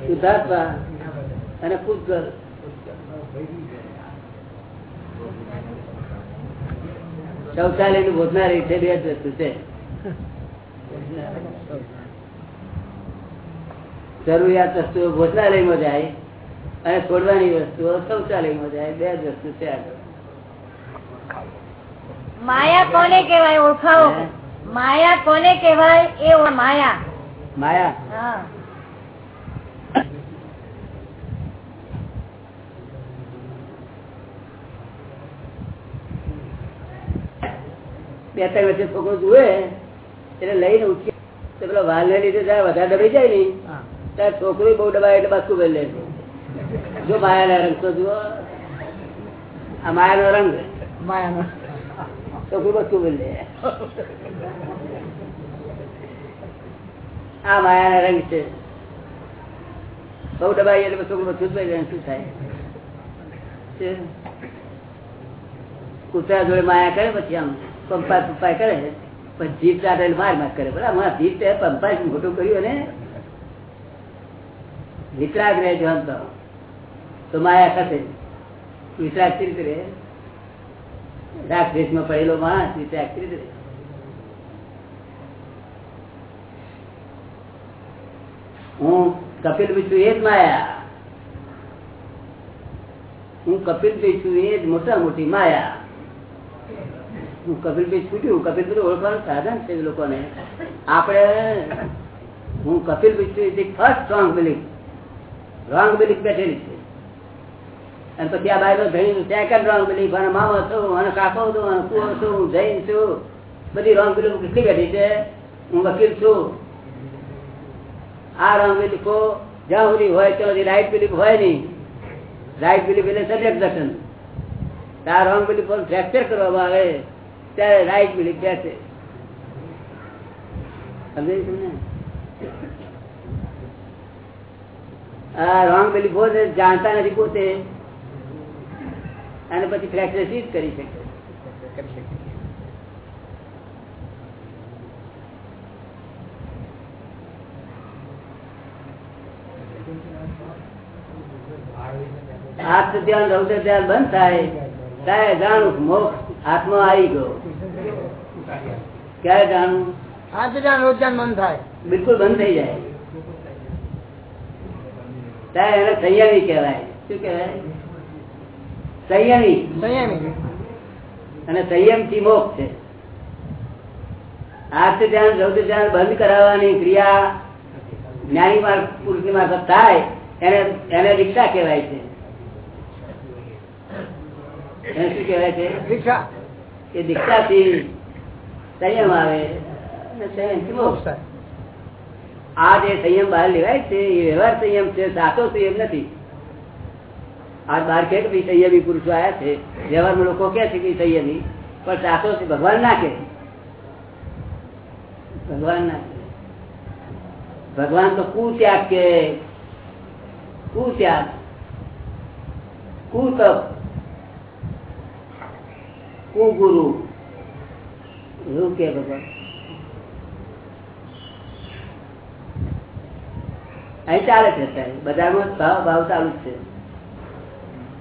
શુદ્ધાત્મા અને પૂતગલ શૌચાલયનું ભોજનારી છે બે જ વસ્તુ છે. જરૂરિયાત વસ્તુઓ ભોજનાલયમાં જાય અને છોડવાની વસ્તુઓ શૌચાલયમાં જાય બે જ વસ્તુ છે માયા કોને કેવાય ઓળખાવો. માયા કોને કેવાય એ ઓ- માયા. માયા? બે ત્રણ વચ્ચે છોકરો જુએ એટલે લઈને ઉઠી પેલો વાલ ને લીધે જયારે વધારે દબાઈ જાય ને ત્યારે છોકરો બહુ દબાય એટલે બાસ્કુ ભરી લે. જો માયા ના રંગ તો જુઓ. આ માયા નો રંગ છોકરું બાસ્કુ ભરી લે. આ માયા ના રંગ છે. બહુ દબાઈ એટલે છોકરું બધું જ ભરી શું થાય? કુતરા જોડે માયા કરે પછી આમ પંપા પંપા કરે. પણ જીભ ચાટે માર માર કરે. બરાબર હમણાં જીભ તે પંપા મોટું કર્યું ને વિતરાગ રહે જો તો. તો માયા ખસે. વિતરાગ રહે? રાગ દેશમાં પડેલો માણસ વિતરાગ કેવી રીતે રહે હું કપિલ વિષ્ણુ એ જ માયા. હું કપિલ છું એ જ મોટા મોટી માયા. હું કપિલભાઈ છૂટ્યું કપિલભાઈ ઓળખવાનું સાધન છે લોકોને. આપણે, હું કપિલભાઈ છું first wrong belief wrong belief બેઠેલી છે. અને પછી આ બાજુ ધણી સેકન્ડ રોંગ બિલીફ અને મામો છું, અને કાકો છું, અને કુવો છું જૈન છું. બધી રોંગ બિલીફ કેટલી બેઠી છે. હું વકીલ છું. આ રંગ બિલીફો જ્યાં સુધી હોય ત્યાં સુધી રાઈટ બિલીફ હોય નહીં. રાઈટ બિલીફ એટલે સબ્જેક્ટ દર્શન. આ રોંગ બિલીફ ફ્રેક્ચર કરવામાં આવે, ત્યારે રાઈટ બિલીફ બેસે. સમજાય તમને? આ રોંગ બિલીફો જાણતા નથી પોતે. અને પછી ફ્રેક્ચર જ કરી શકે. હાથ ધ્યાન રૌદ્ર ધ્યાન બંધ થાય. ત્યારે જાણું મોક્ષ હાથમાં આવી ગયો. ક્યારે જાણું? બિલકુલ બંધ થઈ જાય. ત્યારે એને સંયમી કહેવાય. શું કહેવાય? સંયમી. અને સંયમથી મોક્ષ છે. હાથ ધ્યાન રૌદ્ર ધ્યાન બંધ કરાવવાની ક્રિયા જ્ઞાની માર્ગ પુરુષની મારફત થાય એને એને દીક્ષા કહેવાય છે. શું કહેવાય છે? દીક્ષાથી સંયમ આવે. આ જે સંયમ બહાર લેવાય છે એ વ્યવહાર સંયમ છે સાચો સંયમ નથી. આ બહાર કે સંયમી પુરુષો આવ્યા છે. વ્યવહારમાં લોકો કે છે કે સંયમી પણ સાચો છે ભગવાન ના કે ભગવાન ના ભગવાન તો કુત્યાગ કે કુત્યાગ. કુતપ. કુગુરુ એવું કે ભગવાન અહીં ચાલે છે અત્યારે બજારમાં ભાવ ભાવ ચાલુ જ છે.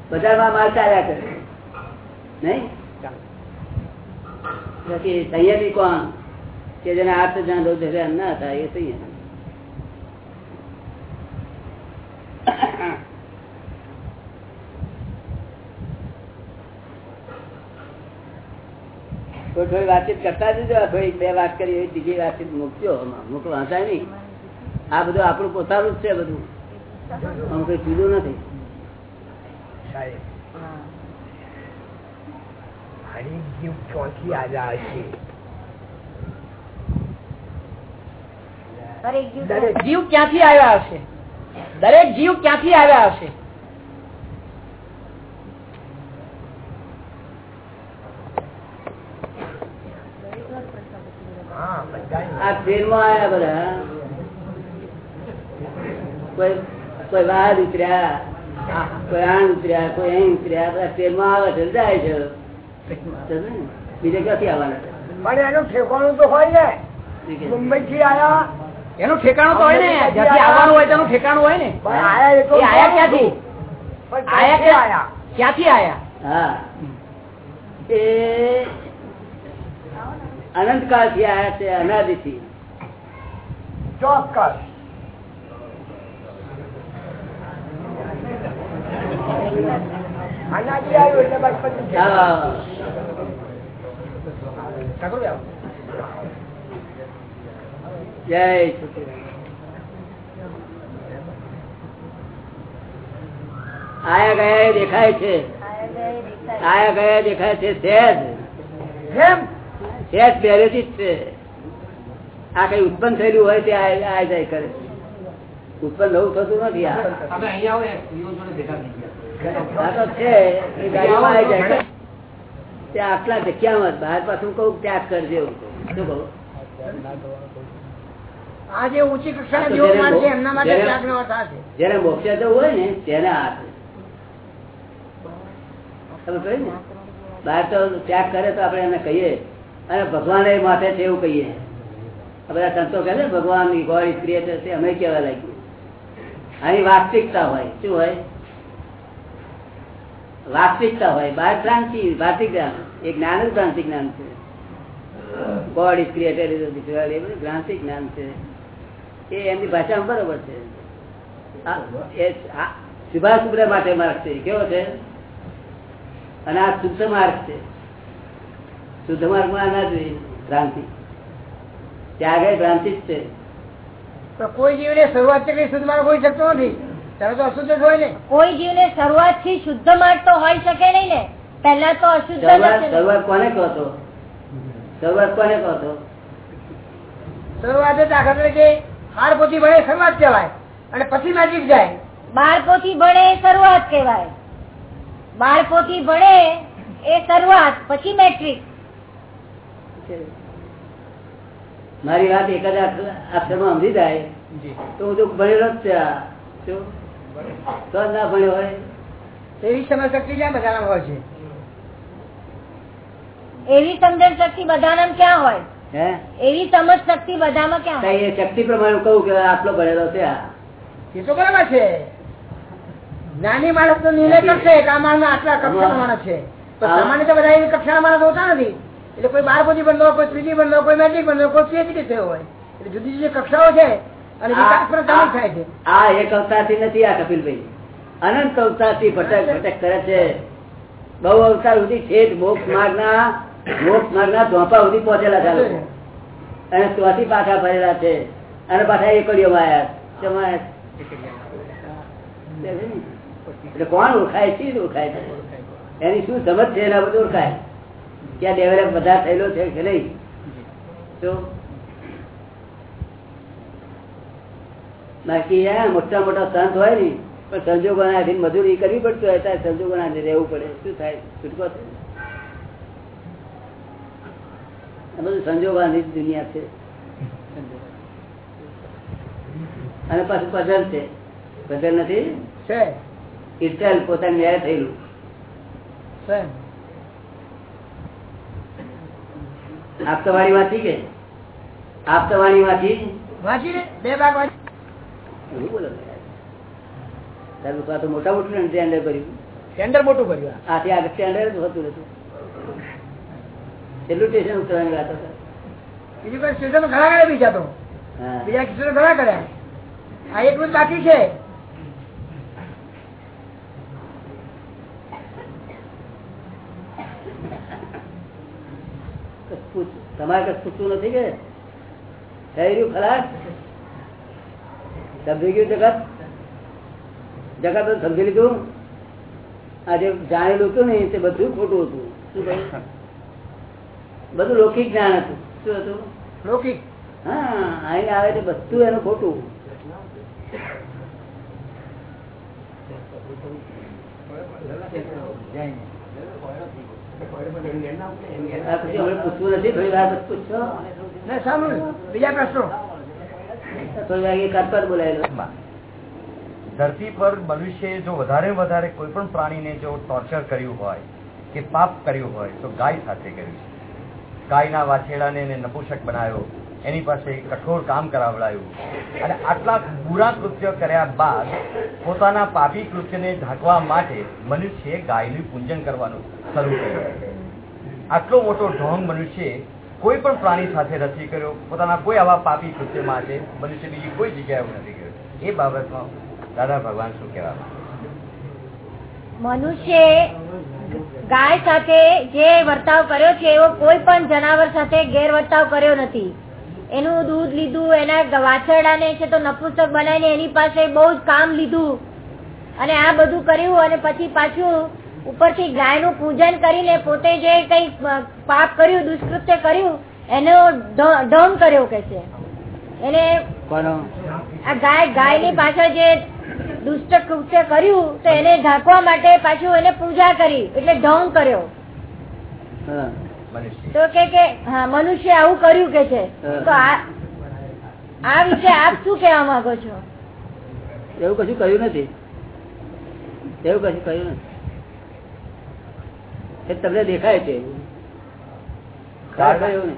બજારમાં માલ ચાલ્યા કરે. નહીં? સંયમી કોણ? કે જેને આઠ જાણ રોજ ના થાય એ સંયમ થોડી થોડી વાતચીત કરતા જજો થોડી બે વાત કરી એવી બીજી વાતચીત મૂકજો મોકલો વાંચાય નહીં. આ બધું આપણું પોતાનું જ છે બધું. આમ કઈ કીધું નથી. દરેક જીવ દરેક જીવ ક્યાંથી આવ્યા હશે? દરેક જીવ ક્યાંથી આવ્યા હશે? આ ટ્રેનમાં આવ્યા બધા. કોઈ કોઈ ઉતર્યા કોઈ આણ ઉતર્યા કોઈ અહીં ઉતર્યા બધા ટ્રેનમાં આવે છે. જાય છે બીજે ક્યાંથી આવવાના? પણ એનું ઠેકાણું તો હોય ને. મુંબઈ થી આયા. એનું ઠેકાણું તો હોય ને. જ્યાંથી આવવાનું હોય તેનું ઠેકાણું હોય ને. આયા ક્યાંથી આયા ક્યાંથી? આયા ક્યાં- ક્યાંથી આયા? હા. એ અનંત કાળથી આયા છે અનાદિ થી ચોક્કસ. અનાદિ આવ્યું એટલે બસ પછી. જય આયા ગયા દેખાય છે. આયા ગયા દેખાય છે. સહેજ કેમ સહેજ પહેલેથી જ છે. આ કઈ ઉત્પન્ન થયેલું હોય તે આ આ જાય કરે. ઉત્પન્ન નવું થતું નથી આ. આ આટલા જગ્યામાં બહાર પાછું કહું ત્યાગ કરજે એવું શું કહું? આ જે ઊંચી આ કક્ષાના તો જીવો જેને એમના માટે અર્થ છે. મોક્ષે જવું હોય ને તેને તમે કહ્યું ને? બહાર તો ત્યાગ કરે તો આપણે એને કહીએ. અને ભગવાન એ માથે છે એવું કહીએ. બધા સંતો કહે ભગવાન ગોડ ઇઝ ક્રિએટર છે અમે કહેવા લાગ્યું. અહીં વાસ્તવિકતા હોય, શું હોય? વાસ્તવિકતા હોય, બાર ક્રાંતિ ભાતિક જ્ઞાન. એ જ્ઞાન જ ભ્રાંતિ જ્ઞાન છે. ગોડ ઇઝ ક્રિએટર એ બધું ભ્રાંતિ જ્ઞાન છે. એ એમની ભાષામાં બરોબર છે. સુભાષ સુબ્રા માટે માર્ગ છે. કેવો છે? અને આ શુદ્ધ માર્ગ છે. શુદ્ધ માર્ગમાં ના જોઈએ ભ્રાંતિ. ત્યાં આગળ ભ્રાંતિ જ છે. તો કોઈ જીવને શરૂઆતથી શુદ્ધ માર્ગ હોઈ શકતો નથી. ત્યારે તો અશુદ્ધ જ હોય ને. કોઈ જીવને શરૂઆતથી શુદ્ધ માર્ગ તો હોય શકે નહીં ને. પહેલા તો અશુદ્ધ શરૂઆત કોને કહો છો? શરૂઆત કોને કહો છો? શરૂઆત દાખલા તરીકે બાર પોથી ભણે શરૂઆત કહેવાય. અને પછી મેજિક જાય. બાળકોથી ભણે શરૂઆત કહેવાય. બાળકોથી ભણે એ શરૂઆત પછી મેટ્રિક મારી વાત એક જ અક્ષરમાં સમજી જાય તો હું તો ભણેલો જ છે તો ના ભણ્યો હોય. એવી સમજ શક્તિ ક્યાં બધાના હોય છે? એવી સમજણ શક્તિ બધાના ક્યાં હોય? હે? એવી સમજ શક્તિ બધામાં ક્યાં કઈ એ શક્તિ પ્રમાણે કહું કે આટલો ભણેલો છે એ તો બરાબર છે. નાની માણસ નો નિર્ણય કરશે કે આ માણસ આટલા કક્ષા માણસ છે. પણ સામાન્ય તો બધા એવી કક્ષા માણસ હોતા નથી. એટલે કોઈ બાર પછી બંધો કોઈ ત્રીજી બનલો કોઈ મેટ્રિક બનલો કોઈ પીએચડી થયો હોય. એટલે જુદી જુદી કક્ષાઓ છે અને વિકાસ પણ સામેલ થાય છે. આ એક અવતારથી નથી આ કપિલભાઈ. અનંત અવતારથી ભટક ભટક કરે છે. બહુ અવતાર સુધી છેક મોક્ષ માર્ગના મોક્ષ માર્ગના ધોપા સુધી પહોંચેલા છે લોકો. અને ત્યાંથી પાછા ભરેલા છે. અને પાછા એકડીઓમાં આવ્યા તેમાં એટલે કોણ ઓળખાય? છે ઓળખાય? છે એની શું સમજ છે એના બધું ઓળખાય? ક્યાં ડેવલપ વધારે થયેલો છે કે નહીં? તો બાકી મોટા મોટા સંત હોય ને પણ સંજોગોના આધીન મજૂરી કરવી પડતી હોય ત્યારે સંજોગોના આધીન રહેવું પડે. શું થાય? છૂટકો થાય. બધું સંજોગોની દુનિયા છે. અને પાછું પઝલ છે. પઝલ નથી? છે. ઇટલ પોતાની ન્યાય થયેલું. આપતવાણી માંથી કે માંથી વાંચી ને બે ભાગ વાંચી. બોલો તો મોટા મોટું ટેન્ડર કર્યું ટેન્ડર મોટું કર્યું આ. આથી આગળ ટેન્ડર જ હોતું હતું એટલું સ્ટેશન ઉતરવાની વાત હતા બીજું કોઈ સ્ટેશન ઘણા કર્યા બીજા તો? બીજા સ્ટેશન ઘણા કર્યા. આ એટલું જ બાકી છે કશું પૂછ- તમારે કઈ પૂછવું નથી કે? થઈ રહ્યું ખલાસ? સમજી ગયું જગત? જગત સમજી લીધું. આ જે જાણેલું હતું ને તે બધું ખોટું હતું. શું કહ્યું? બધું લૌકિક જ્ઞાન હતું. શું હતું? લૌકિક. હા અહીં આવે છે બધું એનું ખોટું. આ ને ધરતી પર મનુષ્ય જો વધારે વધારે કોઈ પણ પ્રાણીને જો ટોર્ચર કર્યું હોય કે પાપ કર્યું હોય તો ગાય સાથે કર્યું છે. ગાયના વાછેડાને એને નપુસક બનાવ્યો. એની પાસે કઠોર કામ કરાવડાયું. અને આટલા બુરા કૃત્ય કર્યા બાદ પોતાના પાપી કૃત્યને ઢાંકવા માટે મનુષ્યએ ગાયનું પૂજન કરવાનું શરૂ કર્યું. આટલો મોટો ઢોંગ મનુષ્યએ કોઈ પણ પ્રાણી સાથે નથી કર્યો. પોતાના કોઈ આવા પાપી કૃત્ય માટે મનુષ્ય બીજી કોઈ જગ્યાએ એવું નથી કર્યું. એ બાબતમાં દાદા ભગવાન શું કહેવા મનુષ્ય ગાય સાથે જે વર્તાવ કર્યો છે એવો કોઈ પણ જનાવર સાથે ગેરવર્તાવ કર્યો નથી. એનું દૂધ લીધું એના વાછરડાને છે તો નપુસ્તક બનાવીને એની પાસે બહુ જ કામ લીધું. અને આ બધું કર્યું અને પછી પાછું ઉપરથી ગાયનું પૂજન કરીને પોતે જે કઈ પાપ કર્યું દુષ્કૃત્ય કર્યું એનો ઢ- કર્યો કે છે. એને આ ગાય ગાયની પાછળ જે દુષ્ટ કૃત્ય કર્યું તો એને ઢાંકવા માટે પાછું એને પૂજા કરી એટલે ઢોંગ કર્યો. તો કે કે હા મનુષ્ય આવું કર્યું કે છે. તો આ વિશે આપ શું કહેવા માંગો છો? એવું કશું કહ્યું નથી. એવું કશું કહ્યું નથી. એ તમને દેખાય છે. એવું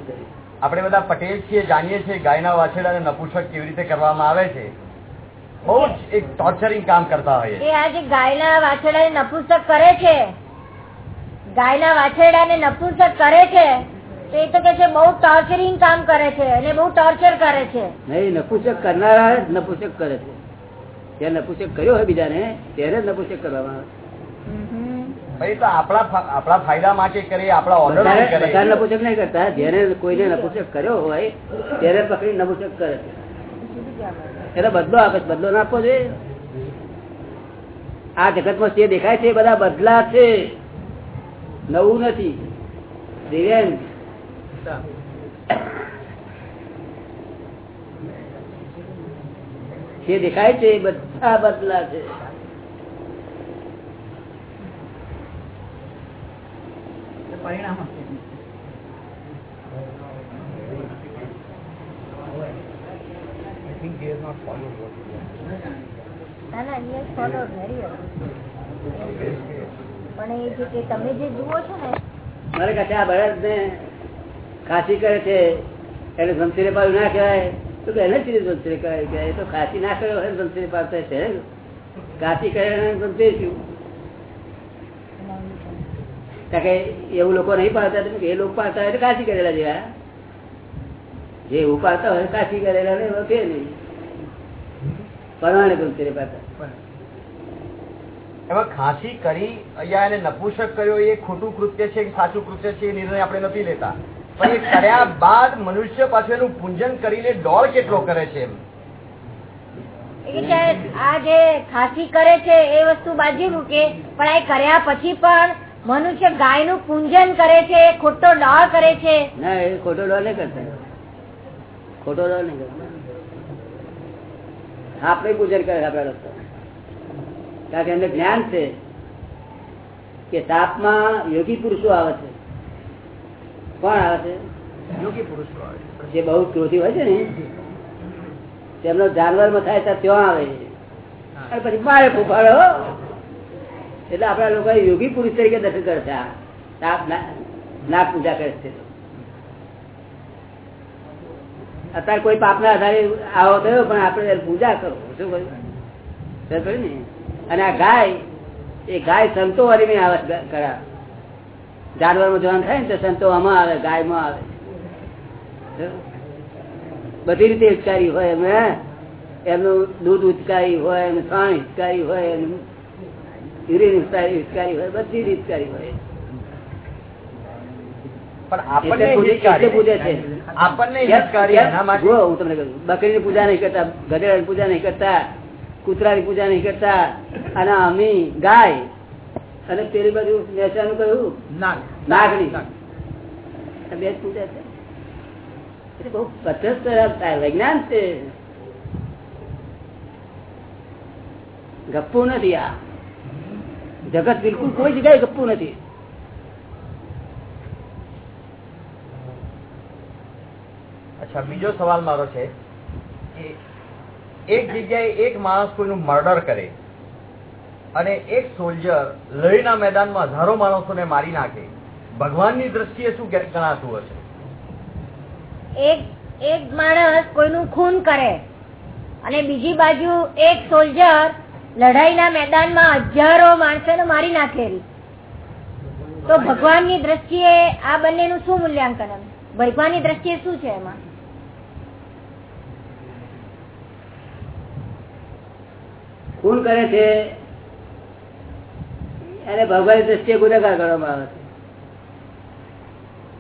આપણે બધા પટેલ છીએ જાણીએ છીએ ગાયના વાછરડાને નપુસક કેવી રીતે કરવામાં આવે છે. બહુ જ એક ટોર્ચરિંગ કામ કરતા હોઈએ કે આ જે ગાયના વાછરડાને નપુંસક કરે છે ગાયના વાછરડાને નપુંસક કરે છે તો એ તો કે છે બહુ ટોર્ચરિંગ કામ કરે છે અને બહુ ટોર્ચર કરે છે. નહીં નપુસક કરનારા નપુસક કરે છે. જે નપુસક કર્યો હોય બીજાને તેને જ નપુસક કરવામાં આવે. તો આપણા આપણા ફાયદા માટે કરીએ આપણા ઓર્ડર બધા બધા નપુસક નહીં કરતા. જેને કોઈને નપુસક કર્યો હોય ત્યારે પકડી નપુસક કરે છે. એટલે બદલો આપે બદલો નાખવો જોઈએ. આ જગતમાં જે દેખાય છે બધા બદલા છે. નવું નથી. જે દેખાય છે બધા બદલા છે. પરિણામ હશે. ના ના he has followed very well. પણ એ જે કે તમે જે જુઓ છો ને મારે કહે આ ભરત ને ખાસી કરે છે એને જમશીરે પાડું ના કહેવાય. તો કે એને ચીજ જમશીરે કહેવાય કે એ તો ખાસી ના કર્યો હોય જમશીરે પાડતા છે કાશી કરે એને છું કારણ કે એવું લોકો નહીં પાડતા એ લોકો પાડતા હોય તો કાશી કરેલા જેવા. જે એવું હોય કાશી કરેલા ને વખે નહીં. પરવાણે જમશીરે પાડતા એમાં ખાંસી કરી અહીંયા એને નપુસક કર્યો એ ખોટું કૃત્ય છે કે સાચું કૃત્ય છે એ નિર્ણય આપણે નથી લેતા. પણ એ કર્યા બાદ મનુષ્ય પાછું એનું પૂંજન કરીને ડોળ કેટલો કરે છે એમ. એ છે, આ જે ખાસી કરે છે એ વસ્તુ બાજી મૂકે પણ એ કર્યા પછી પણ મનુષ્ય ગાયનું પૂજન કરે છે ખોટો ડોળ કરે છે. ના એ ખોટો ડોળ નહીં કરતા. ખોટો રહ્યો નહીં આપણે પૂજન કરે આપણા લોકો કારણ કે એમને જ્ઞાન છે કે તાપમાં યોગી પુરુષો આવે છે. કોણ આવે છે? યોગી પુરુષો આવે. જે બહુ ક્રોધી હોય છે ને તેમનો જાનવરમાં થાય ત્યાં આવે છે. પછી મારે ફૂફાડો એટલે આપણા લોકો યોગી પુરુષ તરીકે દર્શન કરે છે. તાપ ના- નાગ પૂજા કરે છે. અત્યારે કોઈ પાપના આધારે આવો થયો, પણ આપણે પૂજા કરો. શું કહ્યું? ને? અને આ ગાય, એ ગાય સંતો વાળી આવે કરા જાનવરમાં જવાન થાય ને તો સંતો આમાં આવે, ગાયમાં આવે. બધી રીતે ઉચકારી હોય એમને એમનું દૂધ ઉચકારી હોય, એમનું છાણ ઉચકારી હોય એમ યુરિન ઉચકારી હોય, બધી રીત ઉચકારી હોય પણ આપણને એટલે પૂજે- હિતકારી. એટલે પૂજે છે આપણને હિતકારી એના માટે જુઓ, હું તમને કહું બકરીની પૂજા નહીં કરતા ગધેડાની પૂજા નહીં કરતા કૂતરાની પૂજા નહીં કરતા અને અમી ગાય. અને પેલી બાજુ મેસાનું કહ્યું નાગ. નાગની. બે પૂજા છે. એટલે બહુ પદ્ધત વિજ્ઞાન છે. ગપ્પુ નથી આ. જગત બિલકુલ કોઈ જગ્યાએ ગપ્પુ નથી. અચ્છા, બીજો સવાલ મારો છે કે એક જગ્યાએ એક માણસ કોઈનું મર્ડર કરે અને એક સોલ્જર લડીના મેદાનમાં હજારો માણસોને મારી નાખે, ભગવાનની દ્રષ્ટિએ શું ગણાતું હશે? એક એક માણસ કોઈનું ખૂન કરે અને બીજી બાજુ એક સોલ્જર લડાઈના મેદાનમાં હજારો માણસોને મારી નાખેલી તો ભગવાનની દ્રષ્ટિએ આ બંનેનું શું મૂલ્યાંકન? ભગવાનની દ્રષ્ટિએ શું છે એમાં? ખૂન કરે છે એને ભગવાનની દ્રષ્ટિએ ગુનેગાર ગણવામાં આવે છે.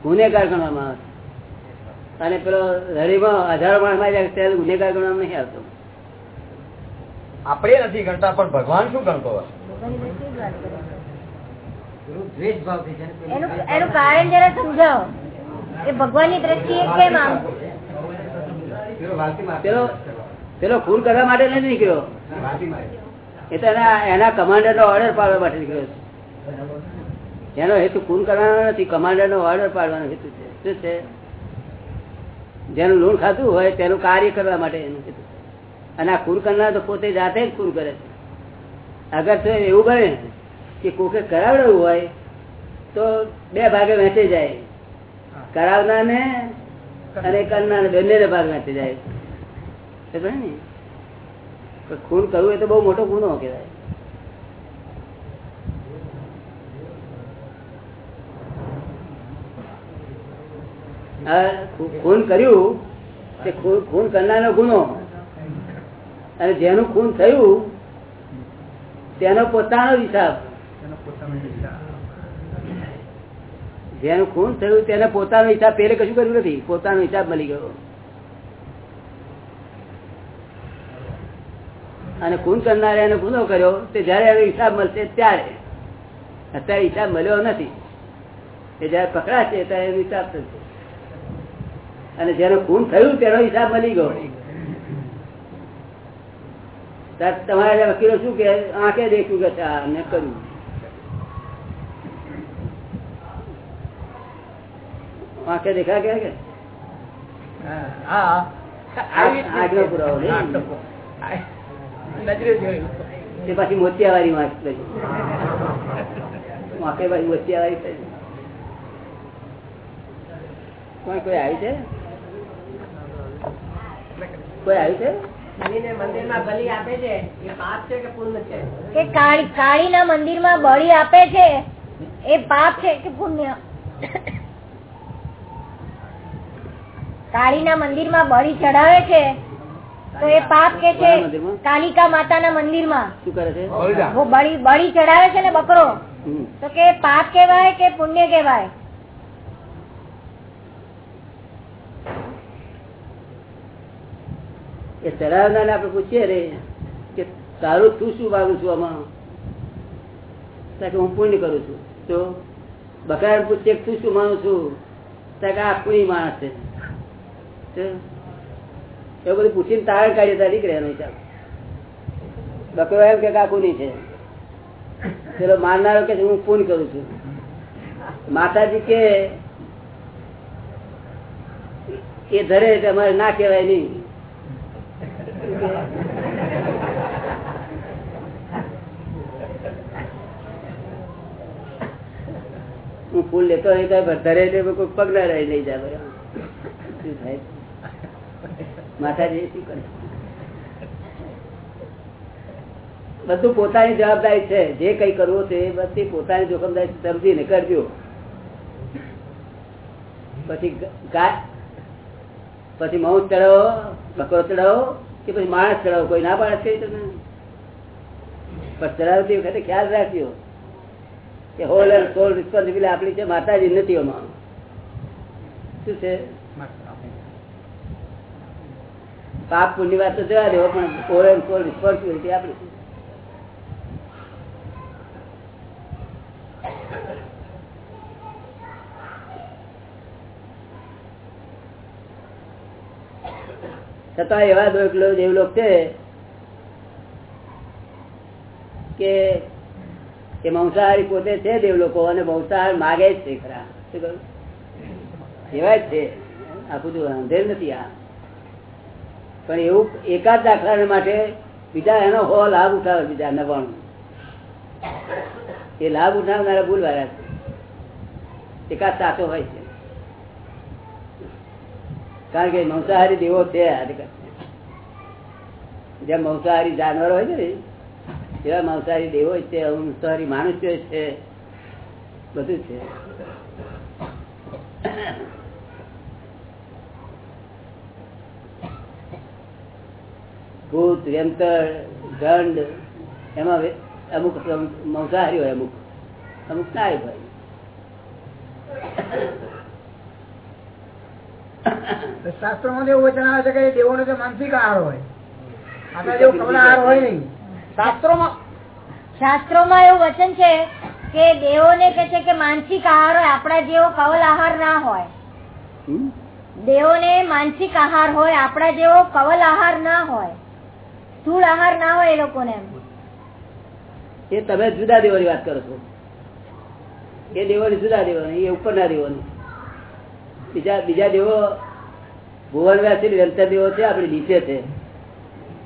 ગુનેગાર ગણવામાં આવે છે. અને પેલો હરીમાં હજારો માણસમાં જાય ત્યારે ગુનેગાર ગણવામાં નહીં આવતો. આપણે નથી ગણતા પણ ભગવાન શું ગણતો એનું એનું કારણ જરા સમજાવો. એ ભગવાનની દ્રષ્ટિએ કેમ આમ? પેલો પેલો ખૂન કરવા માટે નથી નીકળ્યો? એ તો એના કમાન્ડર નો ઓર્ડર પાડવા માટે નીકળ્યો છે. એનો હેતુ ખૂન કરવાનો નથી કમાન્ડર નો ઓર્ડર પાડવાનો હેતુ છે. શું છે? જેનું લૂણ ખાતું હોય તેનું કાર્ય કરવા માટે એનું હેતુ અને આ ખૂન કરનાર તો પોતે જાતે જ ખૂન કરે છે. અગર તો એવું બને કે કોકે કરાવડવું હોય, તો બે ભાગે વહેંચી જાય. કરાવનાર ને અને કરનાર બંને ભાગ વહેંચી જાય. ને? ખૂન કરવું એ તો બહુ મોટો ગુનો કહેવાય. ખૂન કર્યું તે ખૂન કરનારનો ગુનો. અને જેનું ખૂન થયું તેનો પોતાનો હિસાબ. જેનું ખૂન થયું તેને પોતાનો હિસાબ, પેલે કશું કર્યું નથી. પોતાનો હિસાબ મળી ગયો. અને ખૂન કરનારે એને ગુનો કર્યો તે જયારે એનો હિસાબ મળશે ત્યારે. અત્યારે હિસાબ મળ્યો નથી. એ જયારે પકડાશે ત્યારે એનો હિસાબ થશે. અને જેનું ખૂન થયું તેનો હિસાબ મળી ગયો. તમારા વકીલો શું કે આંખે દેખ્યું કે મેં કર્યું. આંખે દેખા કે? હા. આંખનો પુરાવો? નજરે જોયું તે પછી મોતિયાવાળી માં લઈ વાંકે પાછી મોતિયાવાળી થઈ કોઈ કોઈ આવી છે? કોઈ આવી છે? મંદિરમાં બલિ આપે છે. એ પાપ છે કે પુણ્ય કાળી કાળીના મંદિરમાં બળી આપે છે? એ પાપ છે કે પુણ્ય? કાળીના મંદિરમાં બળી ચડાવે છે? તો એ પાપ કે છે? કાલિકા માતાના મંદિરમાં. શું કરે છે? બળી બળી ચડાવે છે ને બકરો. તો કે પાપ કેવાય કે પુણ્ય કેવાય એ ચડાવનારને આપડે પૂછીએ રે કે તારું તું શું માગું છું આમાં? હું પુણ્ય કરું છું. તો બકરા પૂછીએ તું શું માનું છું? આ પુણ્ય માણસ છે. એવું બધું પૂછીને તારણ કાઢીએ તારી નીકળે નહીં બકરો એમ કે કાકુ નહીં છે. પેલો મારનારો કે હું પુણ્ય કરું છું. માતાજી કે, એ ધરે અમારે ના કહેવાય નહીં. હું ફૂલ લેતો નહીં, તો ધરે પગ ના રહી નહીં જાય બરાબર. થાય? માતાજી બધું પોતાની જવાબદારી છે. જે કઈ કરવું છે એ બધી પોતાની જોખમદારી સમજીને કરજો પછી પછી મઉ ચડાવો, બકરો ચડાવો, કે પછી માણસ ચડાવો. કોઈ ના પાડે છે તમે પણ ચડાવતી વખતે ખ્યાલ રાખજો કે હોલ એન્ડ સોલ રિસ્પોન્સિબિલિટી આપણી છે. માતાજી નથી એમાં શું છે? પાપ પુણ્ય વાત તો જવા દેવો, પણ રિસ્પોન્સિબિલિટી આપણી છતાં એવા દેવલો દેવલોક છે કે કે મંસાહારી પોતે છે દેવલોકો અને મંસાહાર માગે જ છે ખરા. શું કહ્યું? એવા જ છે. આ બધું અંધેર નથી આ. પણ એવું એકાદ દાખલા માટે બીજા એનો હો લાભ ઉઠાવે બીજા નવાણું. એ લાભ ઉઠાવનારા ભૂલવાળા છે. એકાદ સાચો હોય છે. કારણ કે મંસાહારી દેવો છે જેમ મંસાહારી જાનવર હોય છે ને, એવા મંસાહારી દેવો છે મંસાહારી માણસો છે. બધું છે. ભૂત વ્યંતર દંડ એમાં અમુક મંસાહારી હોય અમુક. અમુક ના હોય શાસ્ત્રો માં એવું વચન આવે છે કે દેવો નો માનસિક આહાર હોય. આપણા જેવો કમલા આહાર હોય નહીં. શાસ્ત્રોમાં શાસ્ત્રોમાં એવું વચન છે કે દેવોને કે છે કે માનસિક આહાર હોય આપણા જેવો કવલ આહાર ના હોય. દેવો ને માનસિક આહાર હોય આપણા જેવો કવલ આહાર ના હોય. સ્થૂળ આહાર ના હોય એ લોકોને એ તમે જુદા દેવાની વાત કરો છો. એ દેવાની જુદા દેવાની એ ઉપરના દેવાની. બીજા બીજા દેવો ભુવન વ્યાસી વ્યંતર દેવો છે, આપણી નીચે છે.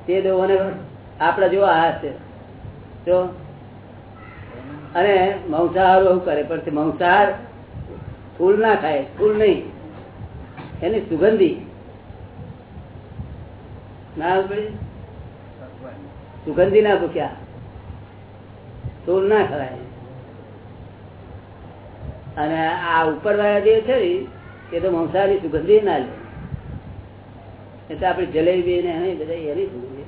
તે દેવોને આપણા જેવો આહાર છે. તો અને મંસાહાર એવું કરે? પણ મંસાહાર ફૂલ ના ખાય, ફૂલ નહીં. એની સુગંધી. ના પડી? સુગંધી ના ભૂખ્યા. સોલ ના ખવાય. અને આ ઉપર વાળા જે છે એ તો મંસાહારી સુગંધી ના લે. એટલે આપડે જલેબી ને એની બધા એની સુગંધી.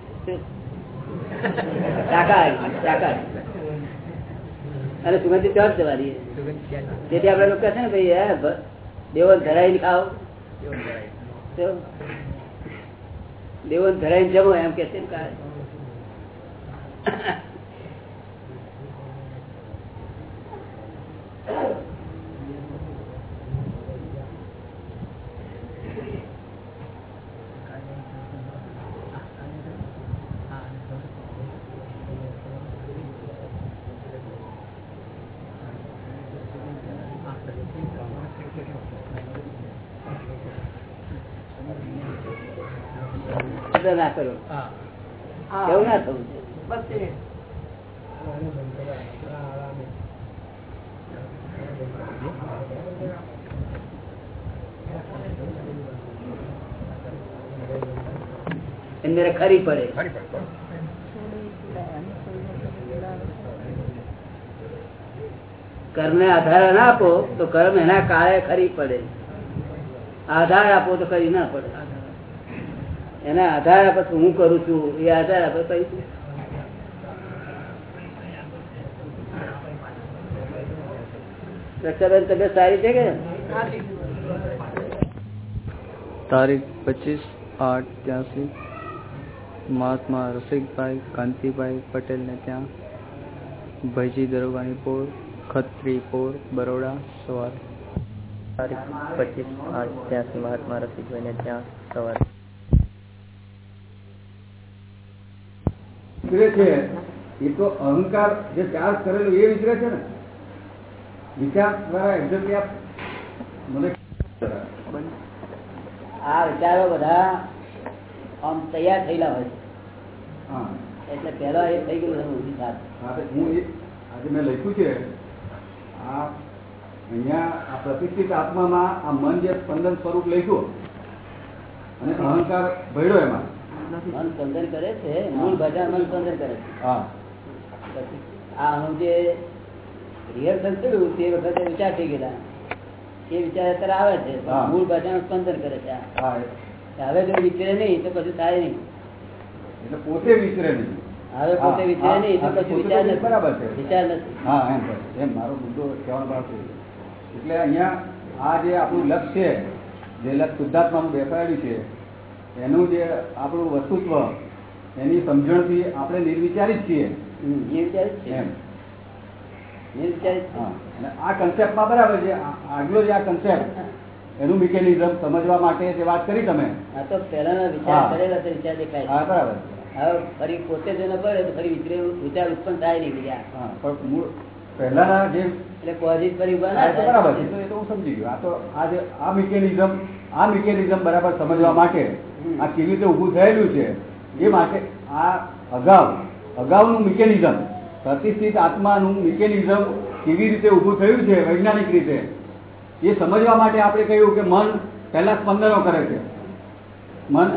શાકાહારી શાકાહારી. અને સુગંધી ત્યાં જ જવાની જેથી આપડે લોકો કહે છે ને ભાઈ હે દેવન ધરાઈને ખાઓ. દેવન ધરાઈને. જમો એમ કે છે ને કરો. એવું ના થવું જોઈએ. ખરી પડે. કર્મ ને આધાર ના આપો તો કર્મ એના કાળે ખરી પડે. આધાર આપો તો ખરી ના પડે. એના આધાર આપે તો હું કરું છું એ આધાર આપે કઈ રક્ષાબેન તબિયત સારી છે કે? તારીખ પચીસ આઠ ત્યાંસી. મહાત્મા રસિકભાઈ કાંતિભાઈ પટેલને ત્યાં ભયજી દરોગાની પોર ખત્રી બરોડા સવારે. તારીખ પચીસ આઠ ત્યાંથી મહાત્મા રસિકભાઈને ત્યાં સવારે. છે. એ તો અહંકાર જે ચાર્જ કરેલો એ વિચરે છે ને? વિચાર દ્વારા એક્ઝેક્ટલી આપ મને આ વિચારો બધા આમ તૈયાર થયેલા હોય એટલે પેલા એ થઈ ગયું હું આજે મેં લખ્યું છે આ અહીંયા આ પ્રતિષ્ઠિત આત્મામાં આ મન જે સ્પંદન સ્વરૂપ લખ્યું અને અહંકાર ભર્યો એમાં. મન સ્પંદન કરે છે મૂળ ભાષા મન સ્પંદન કરે છે. હા. આ જે રિહર્સલ કર્યું તે વખતે વિચાર થઈ ગયેલા. એ વિચાર અત્યારે આવે છે હા. મૂળ ભાષાનું સ્પંદન કરે છે. હા હવે જો વિચરે નહીં તો પછી થાય નહીં. એટલે પોતે વિચરે નહીં. હવે પોતે વિચાર નહીં તો પછી વિચાર નથી. બરાબર છે. વિચાર નથી. હા એમ. એમ મારો મુદ્દો કહેવાનો ભાવ છે. એટલે અહીંયા આ જે આપણું લક્ષ્ય છે જે લક્ષ શુદ્ધાત્માનું બેસાડ્યું છે એનું જે આપણું વસ્તુત્વ એની સમજણથી આપણે નિર્વિચારી છીએ. હમ, એ વિચાર છે એમ. એ વિચાર હા અને આ કન્સેપ્ટમાં બરાબર છે. આગલો જે આ કન્સેપ્ટ એનું મિકેનિઝમ સમજવા માટે જે વાત કરી તમે. આ તો પહેલાના વિચાર કરેલા તે વિચાર દેખાય હા બરાબર હવે ફરી પોતે જો ન કરે તો ફરી વિચરે વિચાર ઉત્પન્ન થાય નહીં બીજા. હા પણ મૂળ પહેલાના જે એટલે કોઝિસ ફરી. બરાબર છે. તો- એ તો હું સમજી ગયો. આ તો આ જે આ મિકેનિઝમ આ મિકેનિઝમ બરાબર સમજવા માટે આ કેવી રીતે ઊભું થયેલું છે એ માટે આ અગાઉ અગાઉનું મિકેનિઝમ પ્રતિષ્ઠિત આત્માનું મિકેનિઝમ કેવી રીતે ઊભું થયું છે વૈજ્ઞાનિક રીતે એ સમજવા માટે આપણે કહ્યું કે મન પહેલા સ્પંદનો કરે છે. મન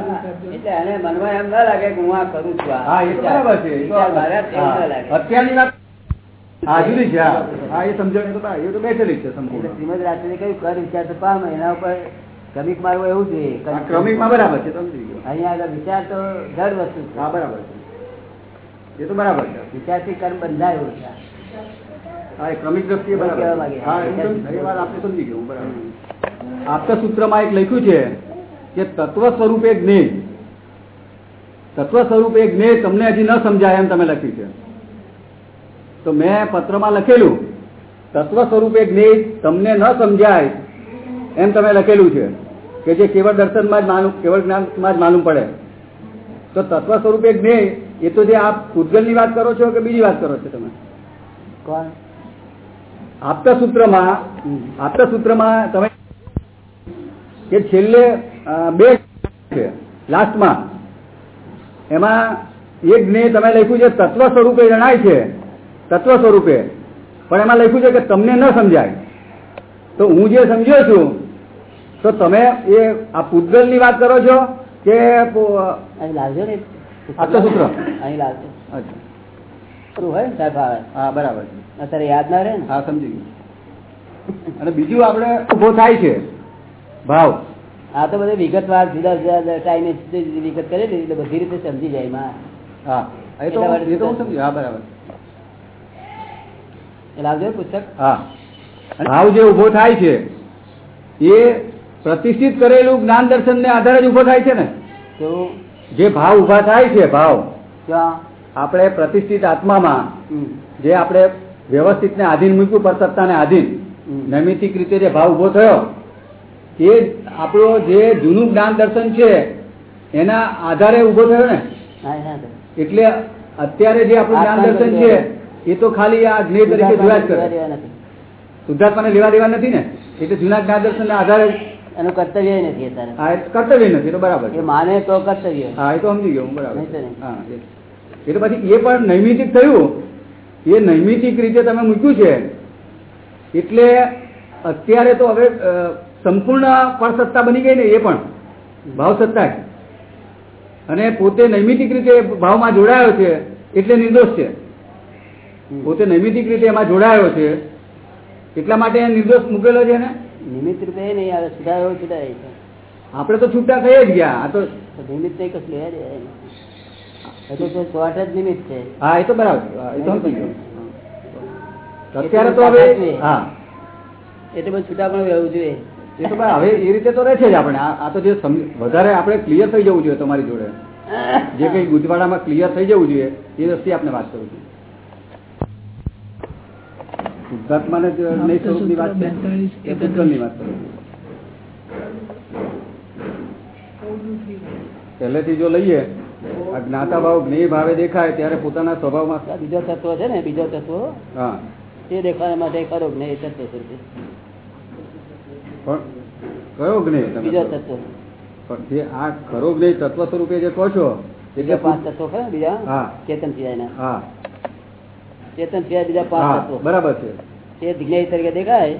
એટલે એને મનમાં એમ ના લાગે કે હું આ કરું છું હા એ બરાબર છે. તો. અત્યારની વાત છે હા. એ સમજણ તો એ તો બેઠેલી છે સંપૂર્ણ. શ્રીમદ રાજચંદ્રે કહ્યું કર વિચાર તો પામ એના ઉપર ક્રમિક મારવું એવું છે ક્રમિકમાં બરાબર છે સમજી ગયો. અહીંયા આગળ વિચાર તો જડ વસ્તુ છે. હા બરાબર છે. એ તો બરાબર છે. વિચારથી કર્મ બંધાયું છે. આપતા સૂત્રમાં એક લખ્યું છે કે તત્વ સ્વરૂપે જ્ઞેય. તત્વ સ્વરૂપે જ્ઞેય તમને હજી ન સમજાય એમ તમે લખ્યું છે. તો મેં પત્રમાં લખેલું તત્વ સ્વરૂપે જ્ઞેય તમને ન સમજાય એમ તમે લખેલું છે કે જે કેવળ દર્શનમાં જ માલુમ કેવળ જ્ઞાનમાં જ માલુમ પડે. તો તત્વ સ્વરૂપે જ્ઞેય એ તો જે આપ પૂતગલની વાત કરો છો કે બીજી વાત કરો છો તમે? કોણ? આપતા સૂત્રમાં આપતા સૂત્રમાં તમે કે છેલ્લે બે છે લાસ્ટમાં. એમાં એક જ્ઞેય તમે લખ્યું છે તત્વ સ્વરૂપે જણાય છે તત્વ સ્વરૂપે પણ એમાં લખ્યું છે કે તમને ન સમજાય. તો હું જે સમજ્યો છું તો તમે એ આ પૂતગલની વાત કરો છો કે લાવજો ને. આપતા સૂત્ર. અહીં લાવજો. અચ્છા. હા બરાબર છે. અત્યારે યાદ ના રહે ને? હા સમજી ગયું. અને બીજું આપણે ઊભો થાય છે. ભાવ. આ તો બધે વિગતવાર જુદા જુદા ટાઈમે જુદી વિગત કરેલી એટલે બધી રીતે સમજી જાય માં હા એ તો એ તો સમજી હા બરાબર. એ લાવજો પુસ્તક. હા. ભાવ જે ઊભો થાય છે એ પ્રતિષ્ઠિત કરેલું જ્ઞાન દર્શન ને આધારે જ ઊભો થાય છે ને? તો જે ભાવ ઊભા થાય છે ભાવ આપણે પ્રતિષ્ઠિત આત્મામાં. જે આપણે વ્યવસ્થિત ને આધીન મૂક્યું પરસત્તા ને આધીન નૈમિતિક રીતે જે ભાવ ઊભો થયો એ આપણો જે જૂનું જ્ઞાન દર્શન છે એના આધારે ઊભો થયો ને. એટલે અત્યારે જે આપણું જ્ઞાન દર્શન. છે એ તો ખાલી આ જ્ઞેય તરીકે જોયા જ કરે. શુદ્ધાત્માને લેવા દેવા નથી ને. એટલે જૂના જ્ઞાન દર્શન આધારે એનું કર્તવ્ય નથી અત્યારે. કર્તવ્ય નથી તો બરાબર એ માને તો કર્તવ્ય. હા એ તો સમજી ગયો બરાબર. હા એટલે પછી એ પણ નૈમિતિક થયું એ નૈમિતિક રીતે તમે મૂક્યું છે. એટલે અત્યારે તો હવે સંપૂર્ણ પરસત્તા બની ગઈ ને એ પણ ભાવ સત્તા. અને પોતે નૈમિતિક રીતે ભાવમાં જોડાયો છે એટલે નિર્દોષ છે. પોતે નૈમિતિક રીતે એમાં જોડાયો છે એટલા માટે નિર્દોષ મૂકેલો છે ને? નિમિત્ત રૂપે નહીં આવે સુધાર સુધારે. છે આપણે તો છૂટા થઈ જ ગયા. આ તો નિમિત્ત કશું હા એ તો બરાબર. એ તો અત્યારે તો હવે હા. એટલે બધું છૂટા પણ રહેવું જોઈએ. એ તો હવે એ રીતે તો રહે છે જ આપણે. આ આ તો જે વધારે આપણે ક્લિયર થઈ જવું જોઈએ તમારી જોડે. જે કઈ ગુજવાડામાં ક્લિયર થઈ જવું જોઈએ એ દ્રષ્ટિએ આપણે વાત કરું છું શુદ્ધાત્માને નહીં સ્વરૂપની વાત છે. એ પૂતગલની વાત કરું છું પહેલેથી જો લઈએ જ્ઞાતા ભાવ જ્ઞેય ભાવે દેખાય ત્યારે પોતાના સ્વભાવમાં બીજો તત્વ છે ને બીજો તત્વ. હા. તે દેખાવા માટે કરો ને તત્વ સ્વરૂપે. પણ કયો જ્ઞેય તમે બીજો તત્વ. પણ જે આ ખરો જ્ઞેય તત્વ સ્વરૂપે જે કહો છો બીજા પાંચ તત્વો ખરા બીજા? હા. ચેતન સિવાયના. હા. ચેતન સિવાય બીજા પાંચ તત્વો. બરાબર છે. તે જ્ઞેય તરીકે દેખાય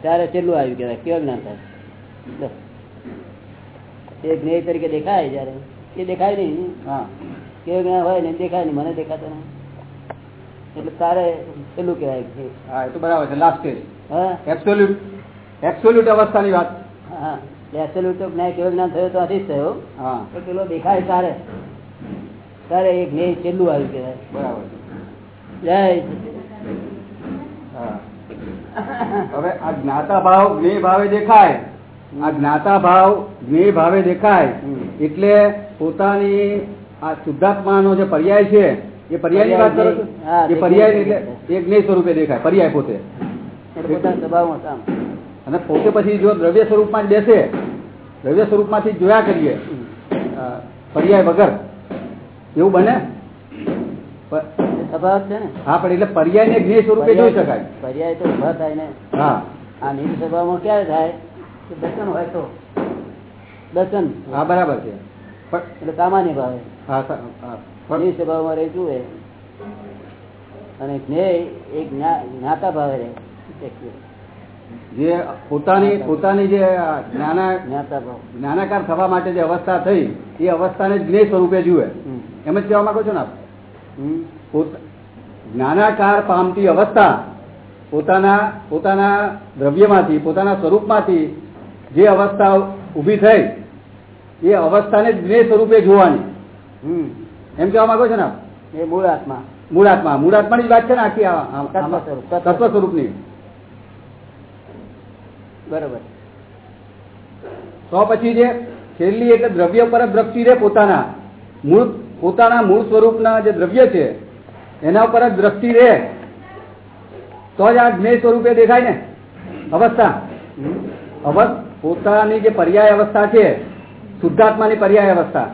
ત્યારે છેલ્લું આવ્યું કહેવાય કેવું જ્ઞાન થાય? તે જ્ઞેય તરીકે દેખાય જયારે. એ દેખાય નહીં. હા. કેવું જ્ઞાન હોય ને દેખાય નહીં. મને દેખાતો નહીં એટલે તારે છેલ્લું કહેવાય છે હા એ તો બરાબર છે. લાસ્ટ સ્ટેજ હા. એબ્સોલ્યુટ એબ્સોલ્યુટ અવસ્થાની વાત. હા એબ્સોલ્યુટ તો જ્ઞાન કેવો જ્ઞાન થયો તો નથી જ થયો. હા. તો પેલો દેખાય તારે. તારે એક જ્ઞેય છેલ્લું આવ્યું કહેવાય. બરાબર જય હા. હવે આ જ્ઞાતા ભાવ જ્ઞેય ભાવે દેખાય. આ જ્ઞાતા ભાવ જ્ઞેય ભાવે દેખાય એટલે પોતાની આ શુદ્ધાત્માનો જે પર્યાય છે એ પર્યાયની વાત કરો એ પર્યાય એટલે એ જ્ઞેય સ્વરૂપે દેખાય પર્યાય પોતે. સ્વભાવમાં અને પોતે પછી જો દ્રવ્ય સ્વરૂપમાં જ બેસે દ્રવ્ય સ્વરૂપમાંથી જોયા કરીએ પર્યાય વગર. એવું બને? સ્વભાવ છે ને. હા પણ એટલે પર્યાયને જ્ઞેય સ્વરૂપે જોઈ શકાય. પર્યાય તો ઊભા થાય ને. હા. આ નીતિ સભામાં ક્યારે થાય? દર્શન હોય તો. દર્શન. હા બરાબર છે. એટલે સામાન્ય ભાવે. હા સા- હા. પણ નીતિ જુએ અને જ્ઞેય એ જ્ઞાતા ભાવે રહે. જે પોતાની પોતાની જે. જ્ઞાનાકાર થવા માટે જે અવસ્થા થઈ એ અવસ્થાને જ્ઞેય સ્વરૂપે જુએ. એમ જ કહેવા માંગો છો ને આપ? જ્ઞાનાકાર પામતી અવસ્થા પોતાના પોતાના દ્રવ્યમાંથી પોતાના સ્વરૂપમાંથી જે અવસ્થા ઊભી થઈ એ અવસ્થાને જ્ઞેય સ્વરૂપે જોવાની. હમ. એમ કહેવા માંગો છો ને એ મૂળ આત્મા. મૂળાત્મા મૂળાત્માની જ વાત છે ને આખી તત્વ સ્વરૂપ, તત્વ સ્વરૂપની. બરોબર. તો પછી જે છેલ્લી એટલે દ્રવ્ય પર દ્રષ્ટિ રે પોતાના. મૂળ પોતાના મૂળ સ્વરૂપના જે દ્રવ્ય છે એના ઉપર જ દ્રષ્ટિ રે. તો જ આ જ્ઞેય સ્વરૂપે દેખાય ને. અવસ્થા. અવસ્થ પોતાની જે પર્યાય અવસ્થા છે શુદ્ધાત્માની પર્યાય અવસ્થા.